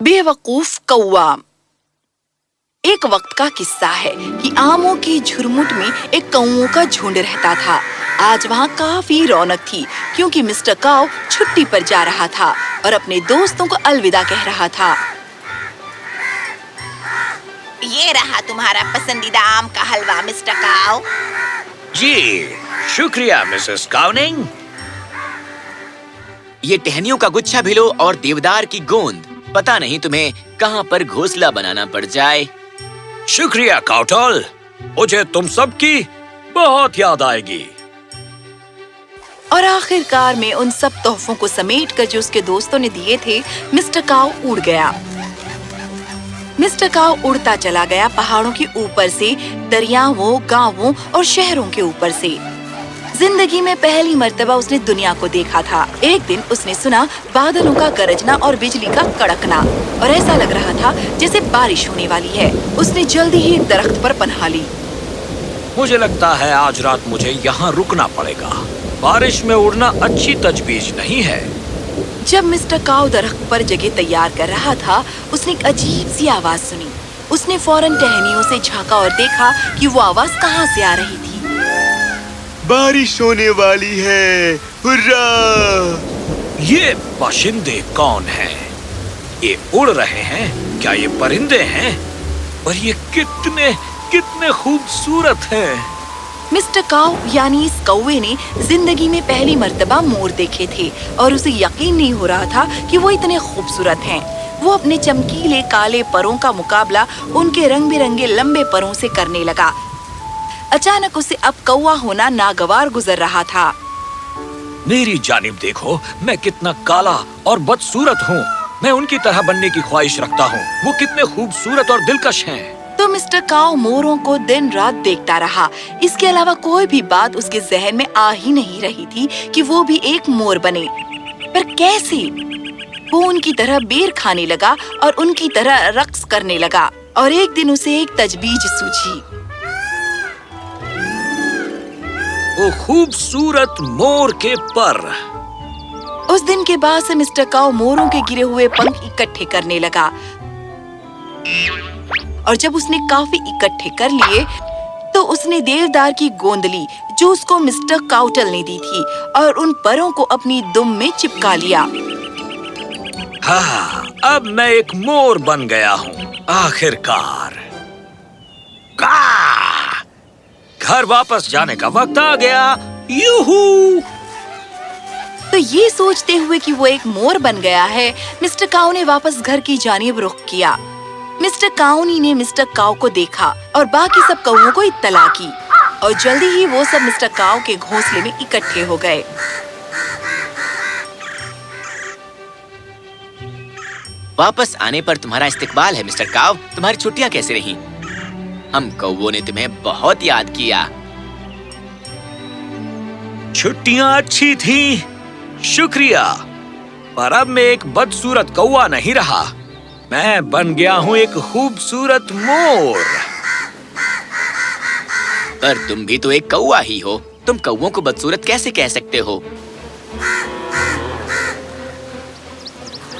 بے وقوف قوام۔ ایک وقت کا قصہ ہے کہ آموں کی جھرمٹ میں ایک کوؤں کا جھونڈ رہتا تھا۔ آج وہاں کافی رونق تھی کیونکہ مسٹر کاؤ چھٹی پر جا رہا تھا اور اپنے دوستوں کو الوداع کہہ رہا تھا۔ یہ رہا تمہارا پسندیدہ آم کا حلوہ، مسٹر کاؤ۔ جی شکریہ، مسز کاؤننگ۔ یہ ٹہنیوں کا گچھا بھلو اور دیودار کی گوند۔ پتا نہیں تمہیں کہاں پر گھونسلہ بنانا پڑ جائے۔ شکریہ کاؤٹل۔ مجھے تم سب کی بہت یاد آئے گی۔ اور آخر کار میں ان سب تحفوں کو سمیٹ کر جو اس کے دوستوں نے دیے تھے مسٹر کاؤ اڑ گیا۔ مسٹر کاؤ اڑتا چلا گیا پہاڑوں کے اوپر سے دریاؤں گاؤں اور شہروں کے اوپر سے۔ زندگی میں پہلی مرتبہ اس نے دنیا کو دیکھا تھا۔ ایک دن اس نے سنا بادلوں کا گرجنا اور بجلی کا کڑکنا۔ اور ایسا لگ رہا تھا جیسے بارش ہونے والی ہے۔ اس نے جلدی ہی درخت پر پناہ لی۔ مجھے لگتا ہے آج رات مجھے یہاں رکنا پڑے گا۔ بارش میں اڑنا اچھی تجویز نہیں ہے۔ جب مسٹر کاؤ درخت پر جگہ تیار کر رہا تھا اس نے ایک عجیب سی آواز سنی۔ اس نے فوراً ٹہنیوں سے جھانکا اور دیکھا کہ وہ آواز کہاں سے آ رہی تھی۔ بارش ہونے والی ہے۔ یہ باشندے کون ہیں؟ یہ اڑ رہے ہیں؟ کیا یہ پرندے ہیں؟ اور یہ کتنے کتنے خوبصورت ہیں۔ مسٹر کاؤ یعنی اس کوے نے زندگی میں پہلی مرتبہ مور دیکھے تھے اور اسے یقین نہیں ہو رہا تھا کہ وہ اتنے خوبصورت ہیں۔ وہ اپنے چمکیلے کالے پروں کا مقابلہ ان کے رنگ برنگے لمبے پروں سے کرنے لگا۔ اچانک اسے اب کوا ہونا ناگوار گزر رہا تھا۔ میری جانب دیکھو میں کتنا کالا اور بدسورت ہوں۔ میں ان کی طرح بننے کی خواہش رکھتا ہوں۔ وہ کتنے خوبصورت اور دلکش ہیں۔ تو مسٹر کاؤ موروں کو دن رات دیکھتا رہا۔ اس کے علاوہ کوئی بھی بات اس کے ذہن میں آ ہی نہیں رہی تھی کہ وہ بھی ایک مور بنے۔ پر کیسے؟ وہ ان کی طرح بیر کھانے لگا اور ان کی طرح رقص کرنے لگا اور ایک دن اسے ایک تجویز سوچی۔ وہ خوبصورت مور کے پر۔ اس دن کے بعد سے مسٹر کاؤ موروں کے گرے ہوئے پنکھ اکٹھے کرنے لگا۔ اور جب اس نے کافی اکٹھے کر لیے تو اس نے دیودار کی گوند لی جو اس کو مسٹر کاؤٹل نے دی تھی اور ان پروں کو اپنی دم میں چپکا لیا۔ ہاں، اب میں ایک مور بن گیا ہوں۔ آخر کار کار۔ گھر واپس جانے کا وقت آ گیا۔ یوہو! تو یہ سوچتے ہوئے کہ وہ ایک مور بن گیا ہے مسٹر کاؤ نے واپس گھر کی جانب رخ کیا۔ مسٹر کاؤنی نے مسٹر کاؤ کو دیکھا اور باقی سب کو اطلاع کی۔ اور جلدی ہی وہ سب مسٹر کاؤ کے گھونسلے میں اکٹھے ہو گئے۔ واپس آنے پر تمہارا استقبال ہے مسٹر کاؤ۔ تمہاری چھٹیاں کیسے رہیں؟ ہم کووں نے تمہیں بہت یاد کیا۔ چھٹیاں اچھی تھیں۔ شکریہ۔ پر اب میں ایک بدسورت کوا نہیں رہا۔ میں بن گیا ہوں ایک خوبصورت مور۔ پر تم بھی تو ایک کوا ہی ہو۔ تم کووں کو بدسورت کیسے کہہ سکتے ہو؟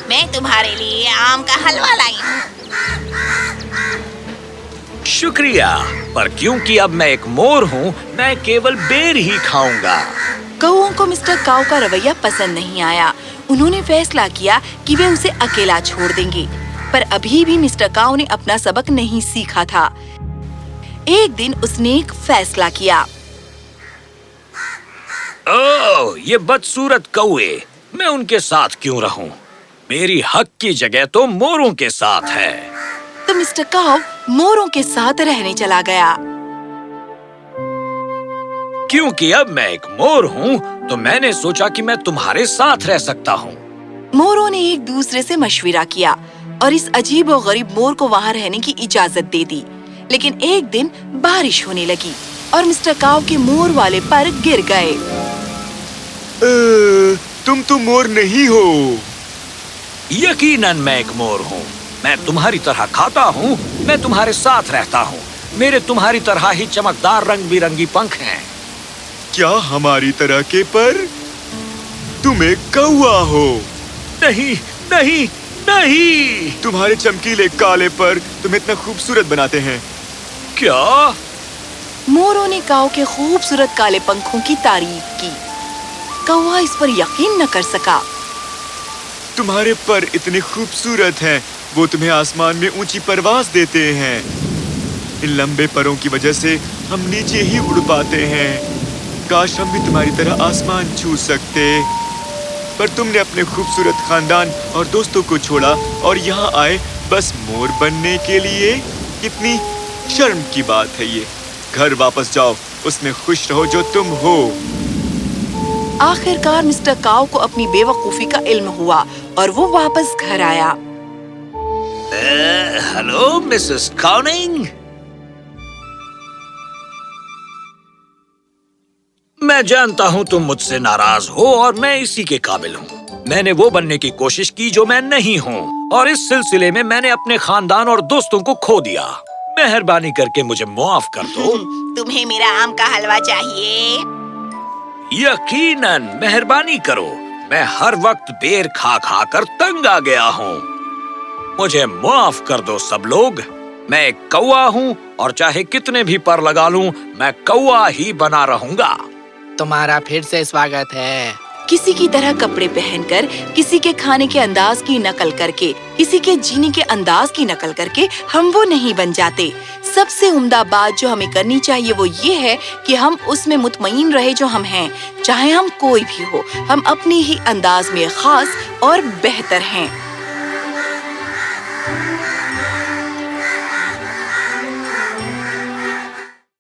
میں تمہارے لیے آم کا حلوہ لائی ہوں۔ شکریہ پر کیونکہ اب میں ایک مور ہوں میں کیول بیر ہی کھاؤں گا۔ گوؤں کو مسٹر کاؤ کا رویہ پسند نہیں آیا۔ انہوں نے فیصلہ کیا کہ وہ اسے اکیلا چھوڑ دیں گے۔ پر ابھی بھی مسٹر کاؤ نے اپنا سبق نہیں سیکھا تھا۔ ایک دن اس نے ایک فیصلہ کیا۔ او یہ بدسورت کوے میں ان کے ساتھ کیوں رہوں؟ میری حق کی جگہ تو موروں کے ساتھ ہے۔ تو مسٹر کاؤ موروں کے ساتھ رہنے چلا گیا۔ کیونکہ اب میں ایک مور ہوں تو میں نے سوچا کہ میں تمہارے ساتھ رہ سکتا ہوں۔ موروں نے ایک دوسرے سے مشورہ کیا اور اس عجیب و غریب مور کو وہاں رہنے کی اجازت دے دی۔ لیکن ایک دن بارش ہونے لگی اور مسٹر کاؤ کے مور والے پر گر گئے۔ تم تو مور نہیں ہو۔ یقیناً میں ایک مور ہوں۔ میں تمہاری طرح کھاتا ہوں میں تمہارے ساتھ رہتا ہوں۔ میرے تمہاری طرح ہی چمکدار رنگ برنگی پنکھ ہیں۔ کیا ہماری طرح کے پر؟ تم کوا ہو۔ نہیں نہیں نہیں۔ تمہارے چمکیلے کالے پر تم اتنا خوبصورت بناتے ہیں۔ کیا؟ موروں نے کاؤ کے خوبصورت کالے پنکھوں کی تعریف کی۔ کوا اس پر یقین نہ کر سکا۔ تمہارے پر اتنے خوبصورت ہیں۔ وہ تمہیں آسمان میں اونچی پرواز دیتے ہیں۔ ان لمبے پروں کی وجہ سے ہم نیچے ہی اڑ پاتے ہیں۔ کاش ہم بھی تمہاری طرح آسمان چھو سکتے۔ پر تم نے اپنے خوبصورت خاندان اور دوستوں کو چھوڑا اور یہاں آئے بس مور بننے کے لیے؟ کتنی شرم کی بات ہے یہ۔ گھر واپس جاؤ، اس میں خوش رہو جو تم ہو۔ آخر کار مسٹر کاؤ کو اپنی بے وقوفی کا علم ہوا اور وہ واپس گھر آیا۔ Hello Mrs Conning? میں جانتا ہوں تم مجھ سے ناراض ہو اور میں اسی کے قابل ہوں میں نے وہ بننے کی کوشش کی جو میں نہیں ہوں اور اس سلسلے میں میں نے اپنے خاندان اور دوستوں کو کھو دیا مہربانی کر کے مجھے معاف کر دو تمہیں میرا آم کا حلوہ چاہیے یقیناً مہربانی کرو میں ہر وقت بیر کھا کھا کر تنگ آ گیا ہوں مجھے معاف کر دو سب لوگ۔ میں کوا ہوں اور چاہے کتنے بھی پر لگا لوں میں کوا ہی بنا رہوں گا۔ تمہارا پھر سے سواگت ہے۔ کسی کی طرح کپڑے پہن کر کسی کے کھانے کے انداز کی نقل کر کے کسی کے جینے کے انداز کی نقل کر کے ہم وہ نہیں بن جاتے۔ سب سے عمدہ بات جو ہمیں کرنی چاہیے وہ یہ ہے کہ ہم اس میں مطمئن رہے جو ہم ہیں۔ چاہے ہم کوئی بھی ہو ہم اپنے ہی انداز میں خاص اور بہتر ہیں۔